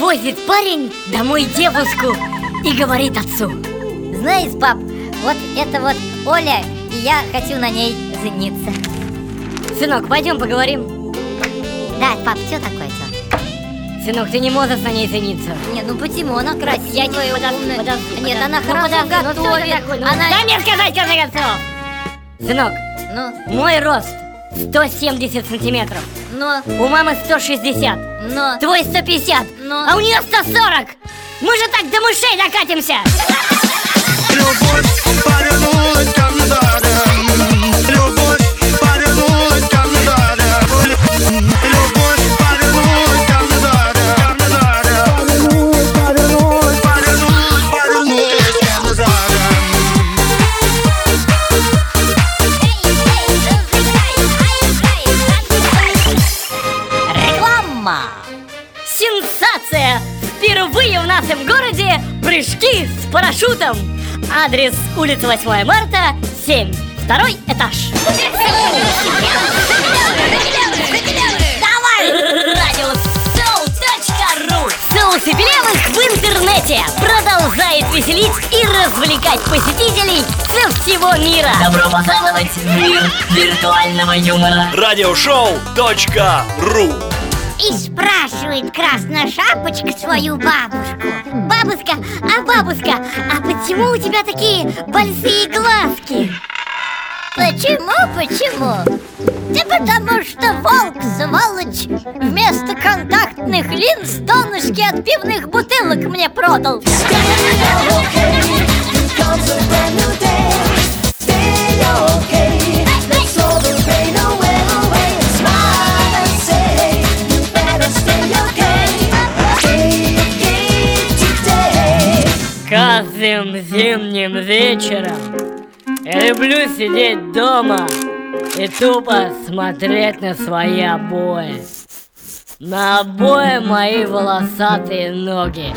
приводит парень домой девушку и говорит отцу. Знаешь, пап, вот это вот Оля, и я хочу на ней жениться Сынок, пойдем поговорим Да, пап, что такое, что? Сынок, ты не можешь на ней жениться Не, ну почему? Она красивая, Я подожди, умная. подожди, Нет, подожди. она Ну, хорошо подожди, ну что ты готовит? Ну, Она... Дай мне сказать, в конце концов Сынок, Ну, мой рост 170 сантиметров. Но, У мамы 160 но... Твой 150 Ну. А у нее 140 Мы же так до мышей докатимся. Любовь повернулась Сенсация! Впервые в нашем городе прыжки с парашютом Адрес улица 8 марта, 7 Второй этаж Давай! Радио Соу.ру Соус и в интернете Продолжает веселить и развлекать посетителей со всего мира Добро пожаловать в мир виртуального юмора. Радиошоу.ру И спрашивает красная шапочка свою бабушку Бабушка, а бабушка, а почему у тебя такие большие глазки? Почему, почему? Да потому что волк, сволочь, вместо контактных линз донышки от пивных бутылок мне продал Каждым зимним вечером я люблю сидеть дома и тупо смотреть на свои обои. На обои мои волосатые ноги.